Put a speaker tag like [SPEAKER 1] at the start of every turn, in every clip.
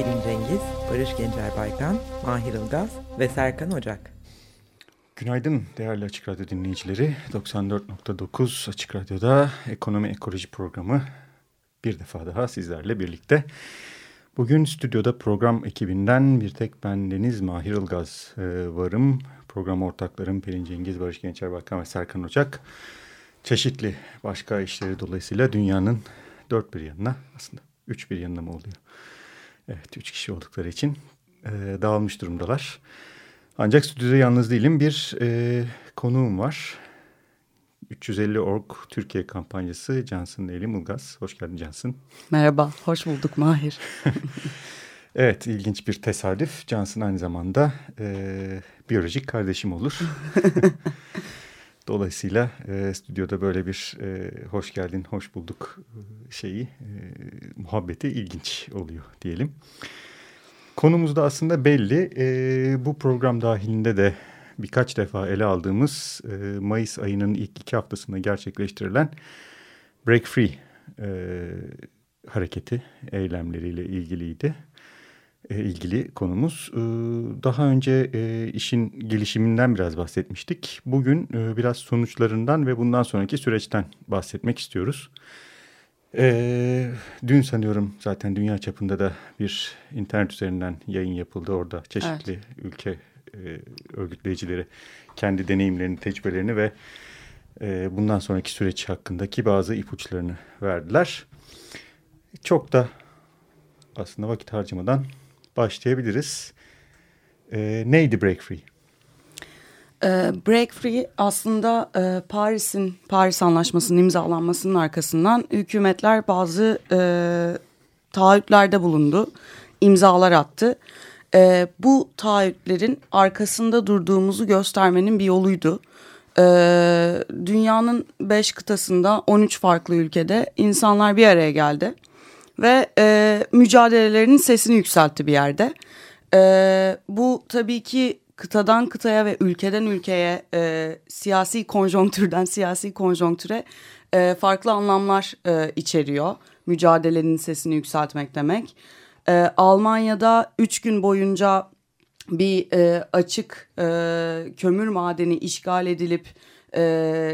[SPEAKER 1] Pelin Cengiz, Barış Gencer Baykan, Mahir Ilgaz ve Serkan Ocak.
[SPEAKER 2] Günaydın değerli Açık Radyo dinleyicileri. 94.9 Açık Radyo'da Ekonomi Ekoloji programı bir defa daha sizlerle birlikte. Bugün stüdyoda program ekibinden bir tek ben Deniz Mahir Ilgaz e, varım. Program ortaklarım Pelin Cengiz, Barış Gençer Bakan ve Serkan Ocak. Çeşitli başka işleri dolayısıyla dünyanın dört bir yanına aslında üç bir yanına mı oluyor? Evet üç kişi oldukları için e, dağılmış durumdalar. Ancak stüdyoda yalnız değilim. Bir e, konuğum var. 350 Org Türkiye kampanyası Cansın Elim Ulgaz. Hoş geldin Cansın.
[SPEAKER 3] Merhaba, hoş bulduk Mahir.
[SPEAKER 2] evet, ilginç bir tesadüf. Cansın aynı zamanda e, biyolojik kardeşim olur. Dolayısıyla e, stüdyoda böyle bir e, hoş geldin, hoş bulduk e, şeyi, e, muhabbeti ilginç oluyor diyelim. Konumuz da aslında belli. E, bu program dahilinde de birkaç defa ele aldığımız e, Mayıs ayının ilk iki haftasında gerçekleştirilen Break Free e, hareketi eylemleriyle ilgiliydi. E, ilgili konumuz. E, daha önce e, işin gelişiminden biraz bahsetmiştik. Bugün biraz sonuçlarından ve bundan sonraki süreçten bahsetmek istiyoruz. Dün sanıyorum zaten dünya çapında da bir internet üzerinden yayın yapıldı. Orada çeşitli evet. ülke örgütleyicileri kendi deneyimlerini, tecrübelerini ve bundan sonraki süreç hakkındaki bazı ipuçlarını verdiler. Çok da aslında vakit harcamadan başlayabiliriz. E, neydi Break Free?
[SPEAKER 3] Break Free aslında Paris'in Paris Anlaşması'nın imzalanmasının arkasından hükümetler bazı e, taahhütlerde bulundu, imzalar attı e, bu taahhütlerin arkasında durduğumuzu göstermenin bir yoluydu. E, dünyanın beş kıtasında 13 farklı ülkede insanlar bir araya geldi ve e, mücadelelerinin sesini yükseltti bir yerde. E, bu tabii ki kıtadan kıtaya ve ülkeden ülkeye e, siyasi konjonktürden siyasi konjonktüre e, farklı anlamlar e, içeriyor. Mücadelenin sesini yükseltmek demek. E, Almanya'da üç gün boyunca bir e, açık e, kömür madeni işgal edilip e,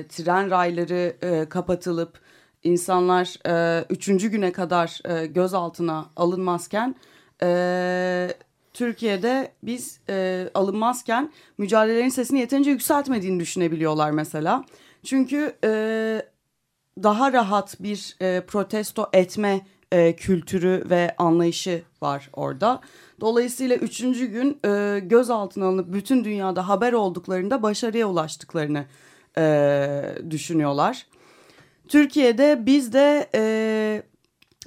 [SPEAKER 3] tren rayları e, kapatılıp insanlar e, üçüncü güne kadar e, gözaltına alınmazken e, Türkiye'de biz e, alınmazken mücadelelerin sesini yeterince yükseltmediğini düşünebiliyorlar mesela. Çünkü e, daha rahat bir e, protesto etme e, kültürü ve anlayışı var orada. Dolayısıyla üçüncü gün e, gözaltına alınıp bütün dünyada haber olduklarında başarıya ulaştıklarını e, düşünüyorlar. Türkiye'de biz de e,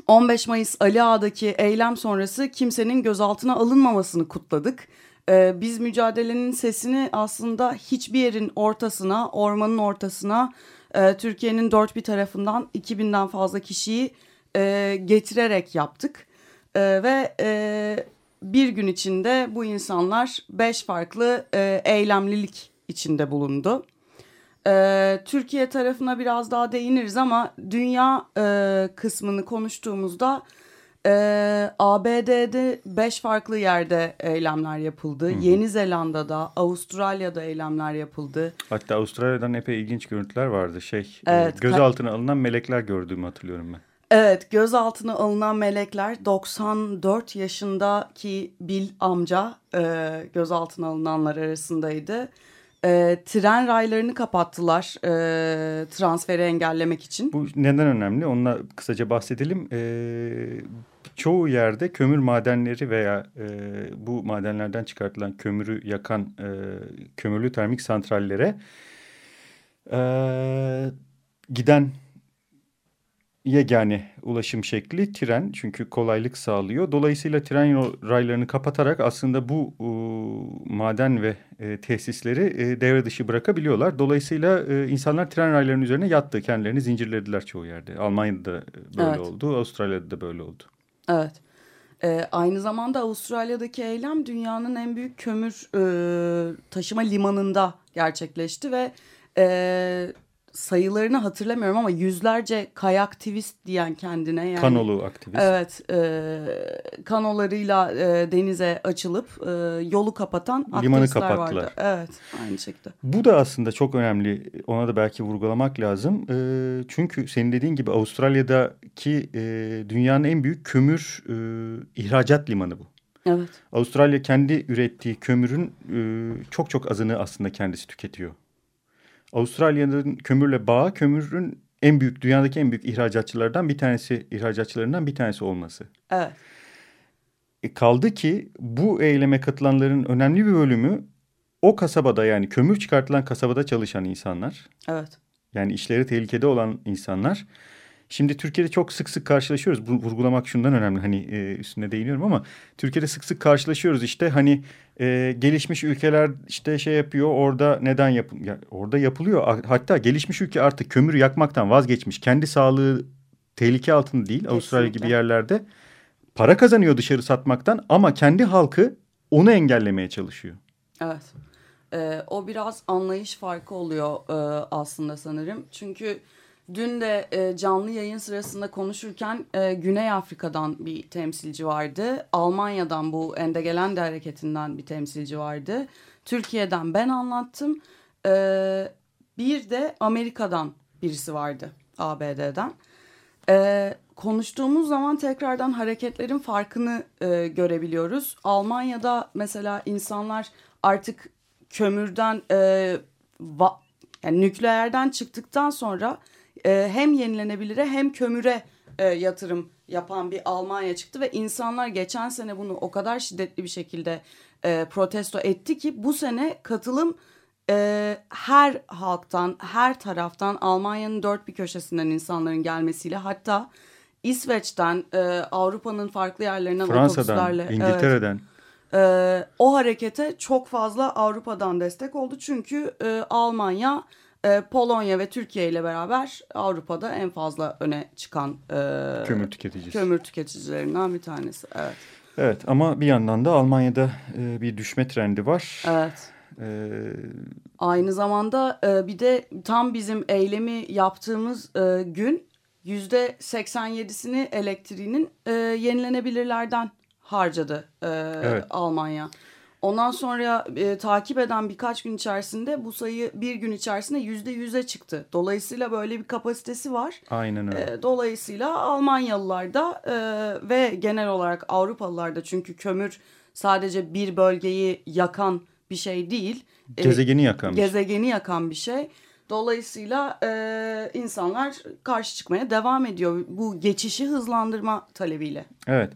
[SPEAKER 3] 15 Mayıs Ali Ağa'daki eylem sonrası kimsenin gözaltına alınmamasını kutladık. E, biz mücadelenin sesini aslında hiçbir yerin ortasına, ormanın ortasına, e, Türkiye'nin dört bir tarafından 2000'den fazla kişiyi e, getirerek yaptık. E, ve e, bir gün içinde bu insanlar beş farklı e, eylemlilik içinde bulundu. E, Türkiye tarafına biraz daha değiniriz ama dünya e, kısmını konuştuğumuzda e, ABD'de beş farklı yerde eylemler yapıldı. Hı hı. Yeni Zelanda'da, Avustralya'da eylemler yapıldı.
[SPEAKER 2] Hatta Avustralya'dan epey ilginç görüntüler vardı. Şey, e, evet, gözaltına alınan melekler gördüğümü hatırlıyorum ben.
[SPEAKER 3] Evet gözaltına alınan melekler 94 yaşındaki Bill amca e, gözaltına alınanlar arasındaydı. E, tren raylarını kapattılar e, transferi engellemek için.
[SPEAKER 2] Bu neden önemli? Onunla kısaca bahsedelim. E, çoğu yerde kömür madenleri veya e, bu madenlerden çıkartılan kömürü yakan e, kömürlü termik santrallere e, giden yegane ulaşım şekli tren çünkü kolaylık sağlıyor. Dolayısıyla tren raylarını kapatarak aslında bu e, maden ve e, tesisleri e, devre dışı bırakabiliyorlar. Dolayısıyla e, insanlar tren raylarının üzerine yattı. Kendilerini zincirlediler çoğu yerde. Almanya'da da böyle evet. oldu, Avustralya'da da böyle oldu.
[SPEAKER 3] Evet. E, aynı zamanda Avustralya'daki eylem dünyanın en büyük kömür e, taşıma limanında gerçekleşti ve e, sayılarını hatırlamıyorum ama yüzlerce kayaktivist diyen kendine yani
[SPEAKER 2] kanolu aktivist.
[SPEAKER 3] Evet, e, kanolarıyla e, denize açılıp e, yolu kapatan
[SPEAKER 2] limanı kapattılar.
[SPEAKER 3] Vardı. Evet, aynı şekilde.
[SPEAKER 2] Bu da aslında çok önemli. Ona da belki vurgulamak lazım. E, çünkü senin dediğin gibi Avustralya'daki e, dünyanın en büyük kömür e, ihracat limanı bu.
[SPEAKER 3] Evet.
[SPEAKER 2] Avustralya kendi ürettiği kömürün e, çok çok azını aslında kendisi tüketiyor. Avustralya'nın kömürle bağı kömürün en büyük dünyadaki en büyük ihracatçılardan bir tanesi ihracatçılarından bir tanesi olması.
[SPEAKER 3] Evet.
[SPEAKER 2] E kaldı ki bu eyleme katılanların önemli bir bölümü o kasabada yani kömür çıkartılan kasabada çalışan insanlar.
[SPEAKER 3] Evet.
[SPEAKER 2] Yani işleri tehlikede olan insanlar. Şimdi Türkiye'de çok sık sık karşılaşıyoruz. Bu, vurgulamak şundan önemli. Hani e, üstüne değiniyorum ama Türkiye'de sık sık karşılaşıyoruz. İşte hani e, gelişmiş ülkeler işte şey yapıyor. Orada neden yap ya, orada yapılıyor. Hatta gelişmiş ülke artık kömür yakmaktan vazgeçmiş. Kendi sağlığı tehlike altında değil. Kesinlikle. Avustralya gibi yerlerde para kazanıyor dışarı satmaktan ama kendi halkı onu engellemeye çalışıyor.
[SPEAKER 3] Evet. Ee, o biraz anlayış farkı oluyor e, aslında sanırım. Çünkü Dün de e, canlı yayın sırasında konuşurken e, Güney Afrika'dan bir temsilci vardı. Almanya'dan bu Endegelende hareketinden bir temsilci vardı. Türkiye'den ben anlattım. E, bir de Amerika'dan birisi vardı ABD'den. E, konuştuğumuz zaman tekrardan hareketlerin farkını e, görebiliyoruz. Almanya'da mesela insanlar artık kömürden e, va, yani nükleerden çıktıktan sonra e, hem yenilenebilire hem kömüre e, yatırım yapan bir Almanya çıktı ve insanlar geçen sene bunu o kadar şiddetli bir şekilde e, protesto etti ki bu sene katılım e, her halktan, her taraftan Almanya'nın dört bir köşesinden insanların gelmesiyle hatta İsveç'ten, e, Avrupa'nın farklı yerlerinden
[SPEAKER 2] Fransa'dan,
[SPEAKER 3] otobüslerle.
[SPEAKER 2] İngiltere'den.
[SPEAKER 3] Evet, e, o harekete çok fazla Avrupa'dan destek oldu çünkü e, Almanya e, Polonya ve Türkiye ile beraber Avrupa'da en fazla öne çıkan e,
[SPEAKER 2] kömür tüketicisi.
[SPEAKER 3] Kömür tüketicilerinden bir tanesi. Evet.
[SPEAKER 2] Evet ama bir yandan da Almanya'da e, bir düşme trendi var.
[SPEAKER 3] Evet. Ee, Aynı zamanda e, bir de tam bizim eylemi yaptığımız e, gün yüzde 87'sini elektriğinin e, yenilenebilirlerden harcadı e, evet. Almanya. Ondan sonra e, takip eden birkaç gün içerisinde bu sayı bir gün içerisinde yüzde yüze çıktı. Dolayısıyla böyle bir kapasitesi var.
[SPEAKER 2] Aynen öyle.
[SPEAKER 3] E, dolayısıyla Almanyalılar da e, ve genel olarak Avrupalılar da çünkü kömür sadece bir bölgeyi yakan bir şey değil.
[SPEAKER 2] E, gezegeni yakan.
[SPEAKER 3] E, gezegeni yakan bir şey. Dolayısıyla e, insanlar karşı çıkmaya devam ediyor bu geçişi hızlandırma talebiyle.
[SPEAKER 2] Evet.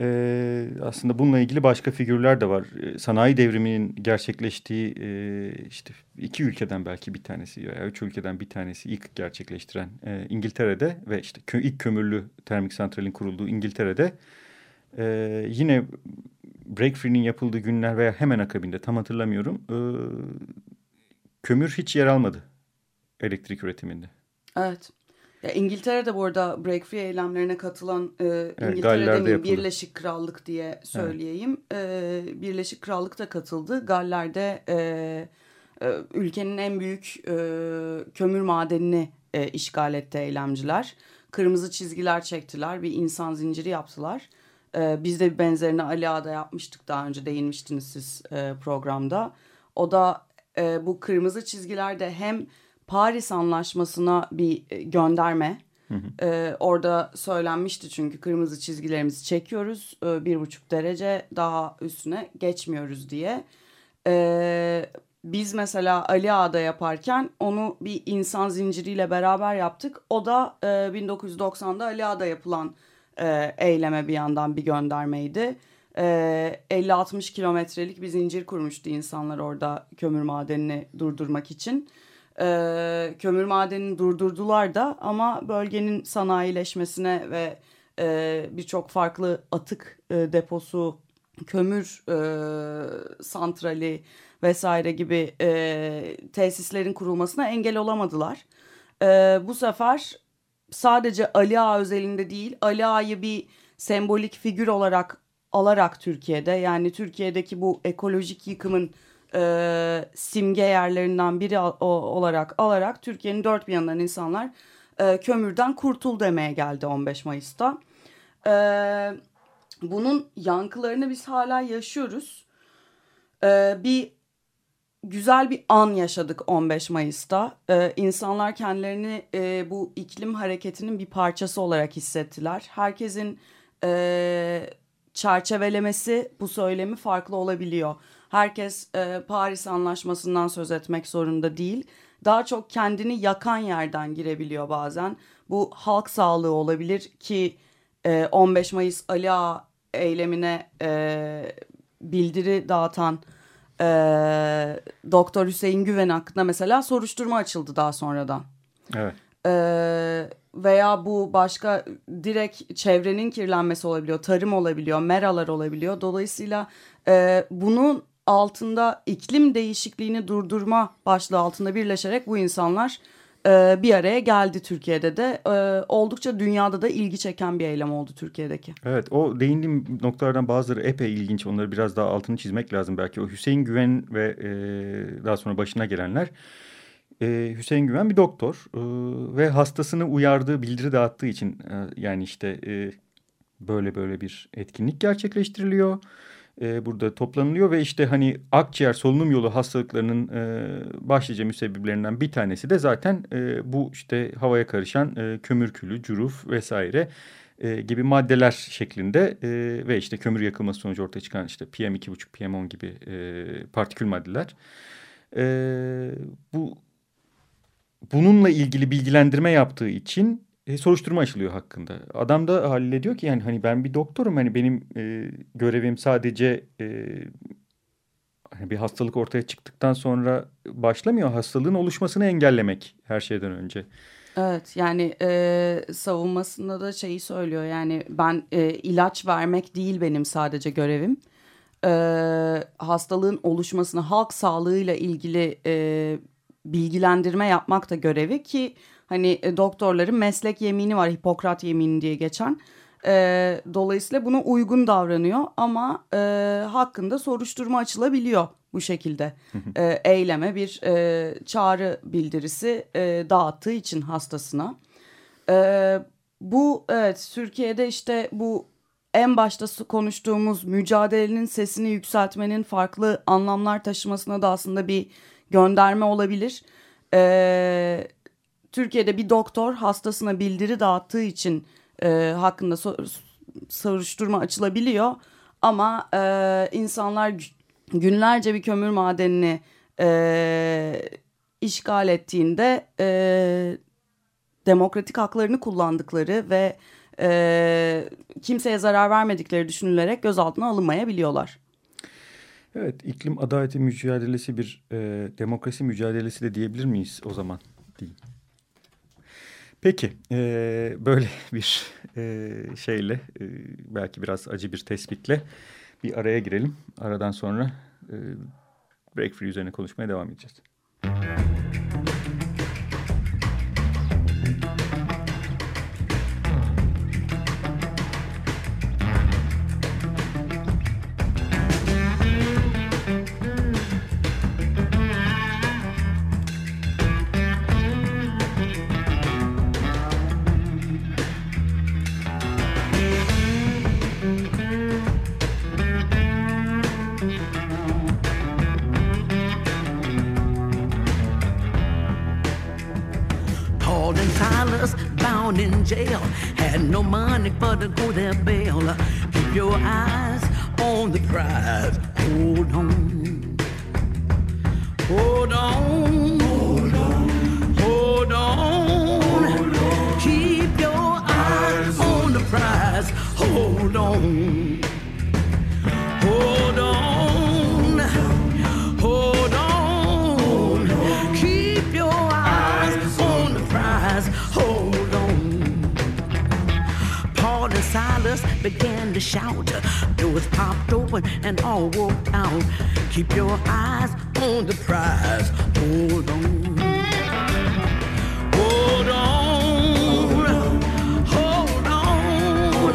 [SPEAKER 2] Ee, aslında bununla ilgili başka figürler de var. Ee, sanayi devriminin gerçekleştiği e, işte iki ülkeden belki bir tanesi ya üç ülkeden bir tanesi ilk gerçekleştiren e, İngiltere'de ve işte kö ilk kömürlü termik santralin kurulduğu İngiltere'de e, yine break free'nin yapıldığı günler veya hemen akabinde tam hatırlamıyorum e, kömür hiç yer almadı elektrik üretiminde.
[SPEAKER 3] Evet. Ya İngiltere'de bu arada break free eylemlerine katılan e, evet, İngiltere'de Birleşik Krallık diye söyleyeyim. Evet. E, Birleşik Krallık da katıldı. Galler'de e, e, ülkenin en büyük e, kömür madenini e, işgal etti eylemciler. Kırmızı çizgiler çektiler. Bir insan zinciri yaptılar. E, biz de bir benzerini Ali Ağa'da yapmıştık daha önce değinmiştiniz siz e, programda. O da e, bu kırmızı çizgilerde hem Paris Anlaşması'na bir e, gönderme. Hı hı. Ee, orada söylenmişti çünkü kırmızı çizgilerimizi çekiyoruz. Ee, bir buçuk derece daha üstüne geçmiyoruz diye. Ee, biz mesela Ali Ağa'da yaparken onu bir insan zinciriyle beraber yaptık. O da e, 1990'da Ali Ağa'da yapılan e, eyleme bir yandan bir göndermeydi. E, 50-60 kilometrelik bir zincir kurmuştu insanlar orada kömür madenini durdurmak için. E, kömür madenini durdurdular da ama bölgenin sanayileşmesine ve e, birçok farklı atık e, deposu, kömür e, santrali vesaire gibi e, tesislerin kurulmasına engel olamadılar. E, bu sefer sadece Ali Ağa özelinde değil Ali Ağa'yı bir sembolik figür olarak alarak Türkiye'de yani Türkiye'deki bu ekolojik yıkımın e, simge yerlerinden biri o, olarak alarak Türkiye'nin dört bir yanından insanlar e, kömürden kurtul demeye geldi 15 Mayıs'ta. E, bunun yankılarını biz hala yaşıyoruz. E, bir güzel bir an yaşadık 15 Mayıs'ta. Ee, insanlar kendilerini e, bu iklim hareketinin bir parçası olarak hissettiler. Herkesin e, çerçevelemesi bu söylemi farklı olabiliyor. Herkes e, Paris Anlaşması'ndan söz etmek zorunda değil. Daha çok kendini yakan yerden girebiliyor bazen. Bu halk sağlığı olabilir ki e, 15 Mayıs Ali Ağa eylemine e, bildiri dağıtan e, Doktor Hüseyin Güven hakkında mesela soruşturma açıldı daha sonradan.
[SPEAKER 2] Evet.
[SPEAKER 3] E, veya bu başka direkt çevrenin kirlenmesi olabiliyor, tarım olabiliyor, meralar olabiliyor. Dolayısıyla e, bunun altında iklim değişikliğini durdurma başlığı altında birleşerek bu insanlar e, bir araya geldi Türkiye'de de. E, oldukça dünyada da ilgi çeken bir eylem oldu Türkiye'deki.
[SPEAKER 2] Evet o değindiğim noktalardan bazıları epey ilginç. Onları biraz daha altını çizmek lazım belki. O Hüseyin Güven ve e, daha sonra başına gelenler. E, Hüseyin Güven bir doktor e, ve hastasını uyardığı, bildiri dağıttığı için e, yani işte e, böyle böyle bir etkinlik gerçekleştiriliyor e, burada toplanılıyor ve işte hani akciğer solunum yolu hastalıklarının e, başlıca müsebbiblerinden bir tanesi de zaten e, bu işte havaya karışan e, kömür külü, cüruf vesaire e, gibi maddeler şeklinde e, ve işte kömür yakılması sonucu ortaya çıkan işte PM2,5, PM10 gibi e, partikül maddeler. E, bu bununla ilgili bilgilendirme yaptığı için e, soruşturma açılıyor hakkında. Adam da haliyle diyor ki yani hani ben bir doktorum hani benim e, görevim sadece e, hani bir hastalık ortaya çıktıktan sonra başlamıyor. Hastalığın oluşmasını engellemek her şeyden önce.
[SPEAKER 3] Evet yani e, savunmasında da şeyi söylüyor yani ben e, ilaç vermek değil benim sadece görevim. E, hastalığın oluşmasını halk sağlığıyla ilgili e, bilgilendirme yapmak da görevi ki Hani e, doktorların meslek yemini var Hipokrat yemini diye geçen. E, dolayısıyla buna uygun davranıyor ama e, hakkında soruşturma açılabiliyor bu şekilde. e, eyleme bir e, çağrı bildirisi e, dağıttığı için hastasına. E, bu evet Türkiye'de işte bu en başta konuştuğumuz mücadelenin sesini yükseltmenin farklı anlamlar taşımasına da aslında bir gönderme olabilir. Ee, Türkiye'de bir doktor hastasına bildiri dağıttığı için e, hakkında sor, soruşturma açılabiliyor. Ama e, insanlar günlerce bir kömür madenini e, işgal ettiğinde e, demokratik haklarını kullandıkları ve e, kimseye zarar vermedikleri düşünülerek gözaltına alınmayabiliyorlar.
[SPEAKER 2] Evet, iklim adaleti mücadelesi bir e, demokrasi mücadelesi de diyebilir miyiz o zaman? Değil. Peki e, böyle bir e, şeyle e, belki biraz acı bir tespitle bir araya girelim. Aradan sonra e, break free üzerine konuşmaya devam edeceğiz.
[SPEAKER 4] jail. Just began to shout. Doors popped open and all walked out. Keep your eyes on the prize. Hold on. Hold on. Hold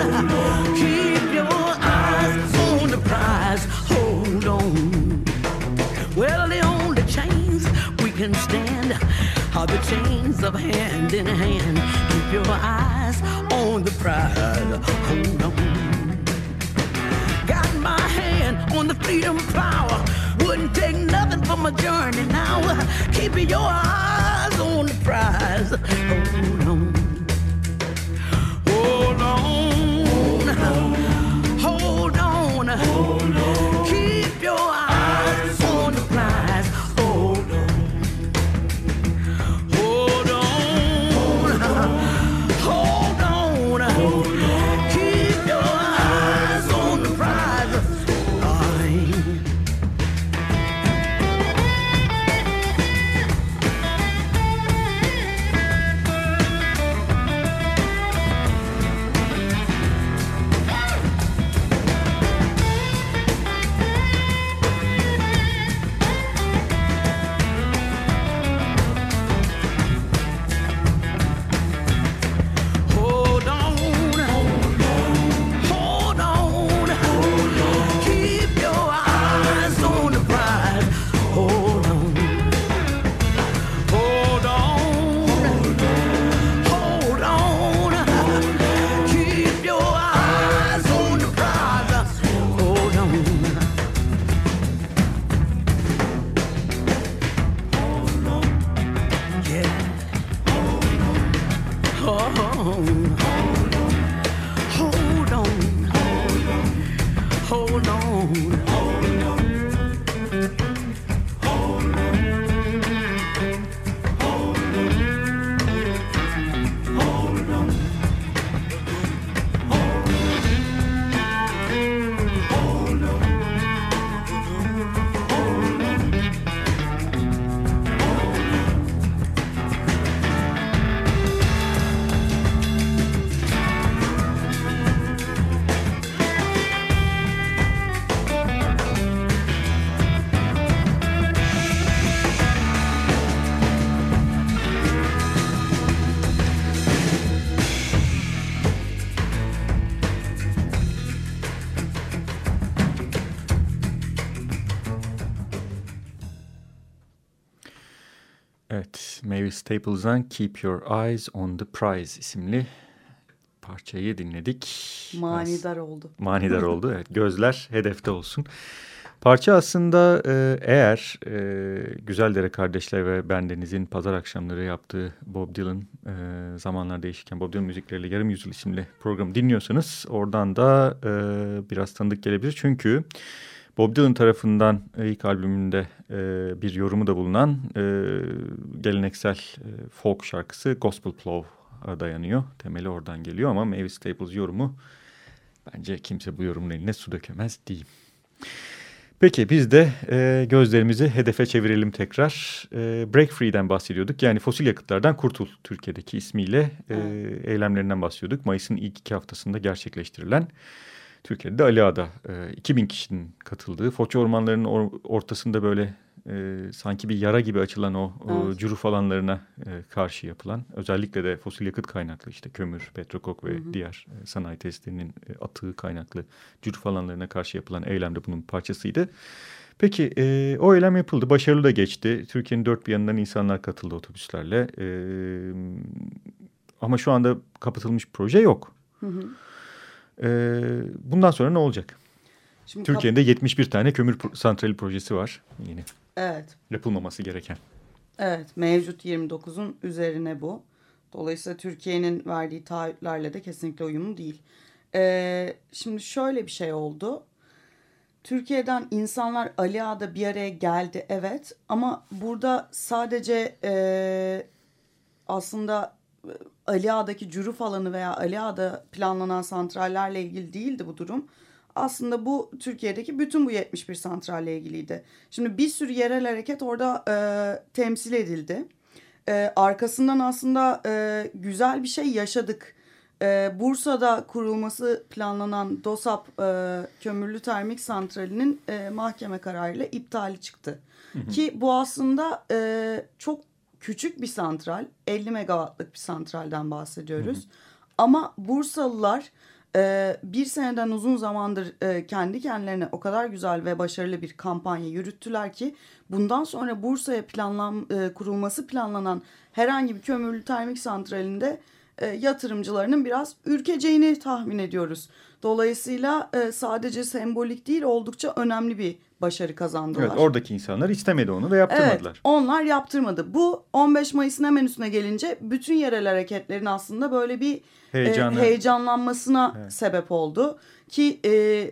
[SPEAKER 4] on. Keep your eyes on the prize. Hold on. Well, the only chains we can stand are the chains of hand in hand. Your eyes on the prize. Hold oh, on. Got my hand on the freedom power. Wouldn't take nothing for my journey now. Keep your eyes on the prize. Oh, Hold on.
[SPEAKER 2] Staples'dan Keep Your Eyes on the Prize isimli parçayı dinledik.
[SPEAKER 3] Manidar oldu.
[SPEAKER 2] Manidar oldu. Evet, gözler hedefte olsun. Parça aslında e, eğer e, Güzeldere Kardeşler ve Bendeniz'in pazar akşamları yaptığı Bob Dylan e, zamanlar değişirken Bob Dylan müzikleriyle yarım yüzyıl isimli programı dinliyorsanız oradan da e, biraz tanıdık gelebilir. Çünkü Bob Dylan tarafından ilk albümünde e, bir yorumu da bulunan e, geleneksel e, folk şarkısı Gospel Plow'a dayanıyor. Temeli oradan geliyor ama Mavis Staples yorumu bence kimse bu yorumun eline su dökemez diyeyim. Peki biz de e, gözlerimizi hedefe çevirelim tekrar. E, Break Free'den bahsediyorduk. Yani fosil yakıtlardan kurtul Türkiye'deki ismiyle e, eylemlerinden bahsediyorduk. Mayıs'ın ilk iki haftasında gerçekleştirilen Türkiye'de Ali Ağa'da e, 2000 kişinin katıldığı Foça ormanlarının or ortasında böyle e, sanki bir yara gibi açılan o,
[SPEAKER 3] Evet.
[SPEAKER 2] cüruf alanlarına e, karşı yapılan özellikle de fosil yakıt kaynaklı işte kömür, petrokok ve diğer e, sanayi tesislerinin e, atığı kaynaklı cüruf alanlarına karşı yapılan eylemde bunun parçasıydı. Peki e, o eylem yapıldı. Başarılı da geçti. Türkiye'nin dört bir yanından insanlar katıldı otobüslerle. E, ama şu anda kapatılmış proje yok. E, bundan sonra ne olacak?
[SPEAKER 3] Şimdi
[SPEAKER 2] Türkiye'de 71 tane kömür santrali projesi var yine.
[SPEAKER 3] Evet.
[SPEAKER 2] Yapılmaması gereken.
[SPEAKER 3] Evet, mevcut 29'un üzerine bu. Dolayısıyla Türkiye'nin verdiği taahhütlerle de kesinlikle uyumlu değil. Ee, şimdi şöyle bir şey oldu. Türkiye'den insanlar Ali Ağa'da bir araya geldi evet ama burada sadece e, aslında Ali Ağa'daki cüruf alanı veya Ali Ağa'da planlanan santrallerle ilgili değildi bu durum. Aslında bu Türkiye'deki bütün bu 71 santralle ilgiliydi. Şimdi bir sürü yerel hareket orada e, temsil edildi. E, arkasından aslında e, güzel bir şey yaşadık. e, Bursa'da kurulması planlanan DOSAP e, kömürlü termik santralinin e, mahkeme kararıyla iptali çıktı. Ki bu aslında e, çok küçük bir santral 50 megawattlık bir santralden bahsediyoruz. Ama Bursalılar e, bir seneden uzun zamandır e, kendi kendilerine o kadar güzel ve başarılı bir kampanya yürüttüler ki bundan sonra Bursa'ya planlan e, kurulması planlanan herhangi bir kömürlü termik santralinde e, yatırımcılarının biraz ürkeceğini tahmin ediyoruz. Dolayısıyla e, sadece sembolik değil oldukça önemli bir başarı kazandılar.
[SPEAKER 2] Evet, oradaki insanlar istemedi onu ve
[SPEAKER 3] Evet,
[SPEAKER 2] yaptırmadılar.
[SPEAKER 3] onlar yaptırmadı. Bu 15 Mayıs'ın hemen üstüne gelince bütün yerel hareketlerin aslında böyle bir
[SPEAKER 2] Heyecanı.
[SPEAKER 3] e, heyecanlanmasına
[SPEAKER 2] Evet.
[SPEAKER 3] sebep oldu. Ki e, e,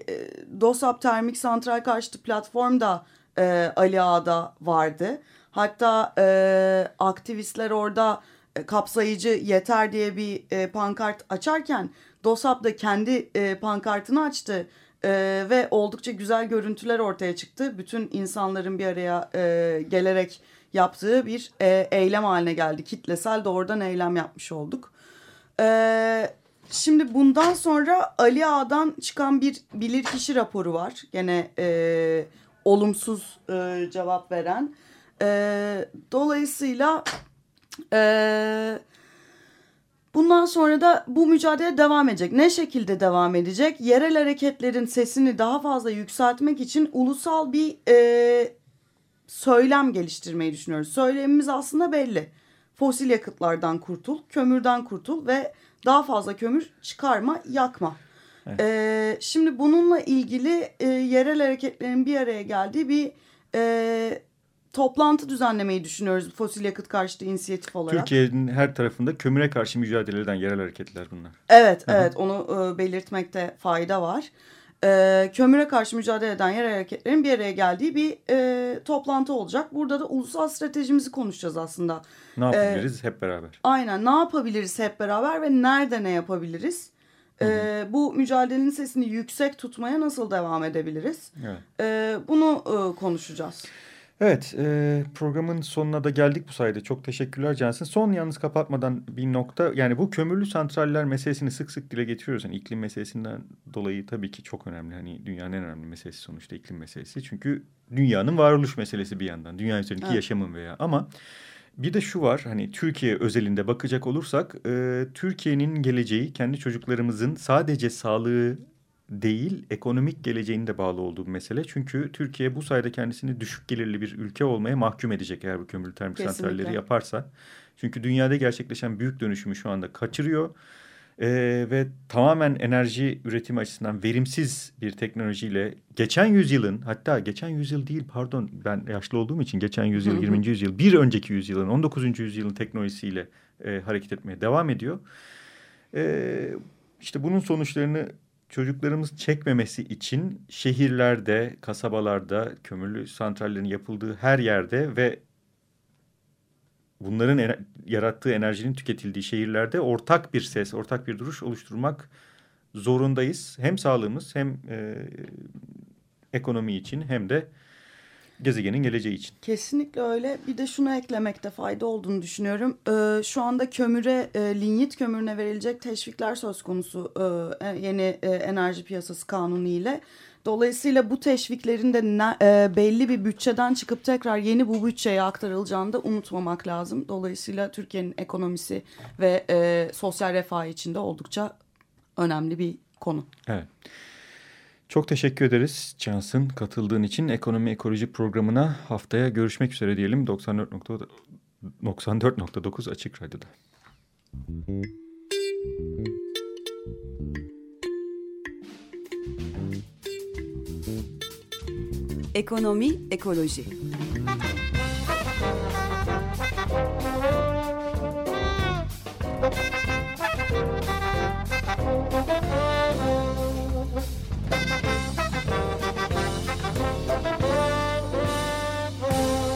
[SPEAKER 3] DOSAP Termik Santral karşıtı platform da e, Ali Ağa'da vardı. Hatta e, aktivistler orada e, kapsayıcı yeter diye bir e, pankart açarken DOSAP da kendi e, pankartını açtı. E, ve oldukça güzel görüntüler ortaya çıktı. Bütün insanların bir araya e, gelerek yaptığı bir e, eylem haline geldi. Kitlesel doğrudan eylem yapmış olduk. E, şimdi bundan sonra Ali Ağa'dan çıkan bir bilirkişi raporu var. Gene e, olumsuz e, cevap veren. E, dolayısıyla... E, Bundan sonra da bu mücadele devam edecek. Ne şekilde devam edecek? Yerel hareketlerin sesini daha fazla yükseltmek için ulusal bir e, söylem geliştirmeyi düşünüyoruz. Söylemimiz aslında belli. Fosil yakıtlardan kurtul, kömürden kurtul ve daha fazla kömür çıkarma, yakma. E, şimdi bununla ilgili e, yerel hareketlerin bir araya geldiği bir e, toplantı düzenlemeyi düşünüyoruz fosil yakıt karşıtı inisiyatif olarak.
[SPEAKER 2] Türkiye'nin her tarafında kömüre karşı mücadele eden yerel hareketler bunlar.
[SPEAKER 3] Evet, evet onu e, belirtmekte fayda var. E, kömüre karşı mücadele eden yer hareketlerin bir araya geldiği bir e, toplantı olacak. Burada da ulusal stratejimizi konuşacağız aslında.
[SPEAKER 2] Ne yapabiliriz hep beraber?
[SPEAKER 3] Aynen ne yapabiliriz hep beraber ve nerede ne yapabiliriz? E, bu mücadelenin sesini yüksek tutmaya nasıl devam edebiliriz?
[SPEAKER 2] Evet.
[SPEAKER 3] E, bunu e, konuşacağız.
[SPEAKER 2] Evet, e, programın sonuna da geldik bu sayede. Çok teşekkürler Cansın. Son yalnız kapatmadan bir nokta. Yani bu kömürlü santraller meselesini sık sık dile getiriyoruz. Yani iklim meselesinden dolayı tabii ki çok önemli. Hani dünyanın en önemli meselesi sonuçta iklim meselesi. Çünkü dünyanın varoluş meselesi bir yandan. Dünya üzerindeki
[SPEAKER 3] Evet.
[SPEAKER 2] yaşamın veya ama... Bir de şu var hani Türkiye özelinde bakacak olursak e, Türkiye'nin geleceği kendi çocuklarımızın sadece sağlığı değil ekonomik geleceğinin de bağlı olduğu bir mesele. Çünkü Türkiye bu sayede kendisini düşük gelirli bir ülke olmaya mahkum edecek eğer bu kömürlü termik
[SPEAKER 3] Kesinlikle.
[SPEAKER 2] santralleri yaparsa. Çünkü dünyada gerçekleşen büyük dönüşümü şu anda kaçırıyor. Ee, ve tamamen enerji üretimi açısından verimsiz bir teknolojiyle geçen yüzyılın hatta geçen yüzyıl değil pardon ben yaşlı olduğum için geçen yüzyıl 20. yüzyıl bir önceki yüzyılın 19. yüzyılın teknolojisiyle e, hareket etmeye devam ediyor. Ee, işte bunun sonuçlarını çocuklarımız çekmemesi için şehirlerde, kasabalarda, kömürlü santrallerin yapıldığı her yerde ve bunların ener- yarattığı enerjinin tüketildiği şehirlerde ortak bir ses, ortak bir duruş oluşturmak zorundayız. Hem sağlığımız hem e, ekonomi için hem de gezegenin geleceği için.
[SPEAKER 3] Kesinlikle öyle. Bir de şunu eklemekte fayda olduğunu düşünüyorum. Ee, şu anda kömüre, e, linyit kömürüne verilecek teşvikler söz konusu e, yeni e, enerji piyasası kanunu ile. Dolayısıyla bu teşviklerin de ne- e, belli bir bütçeden çıkıp tekrar yeni bu bütçeye aktarılacağını da unutmamak lazım. Dolayısıyla Türkiye'nin ekonomisi ve e, sosyal refah için de oldukça önemli bir konu.
[SPEAKER 2] Evet. Çok teşekkür ederiz Cansın katıldığın için. Ekonomi Ekoloji programına haftaya görüşmek üzere diyelim 94.9 94.9 Açık Radyo'da.
[SPEAKER 5] Ekonomi, ekoloji.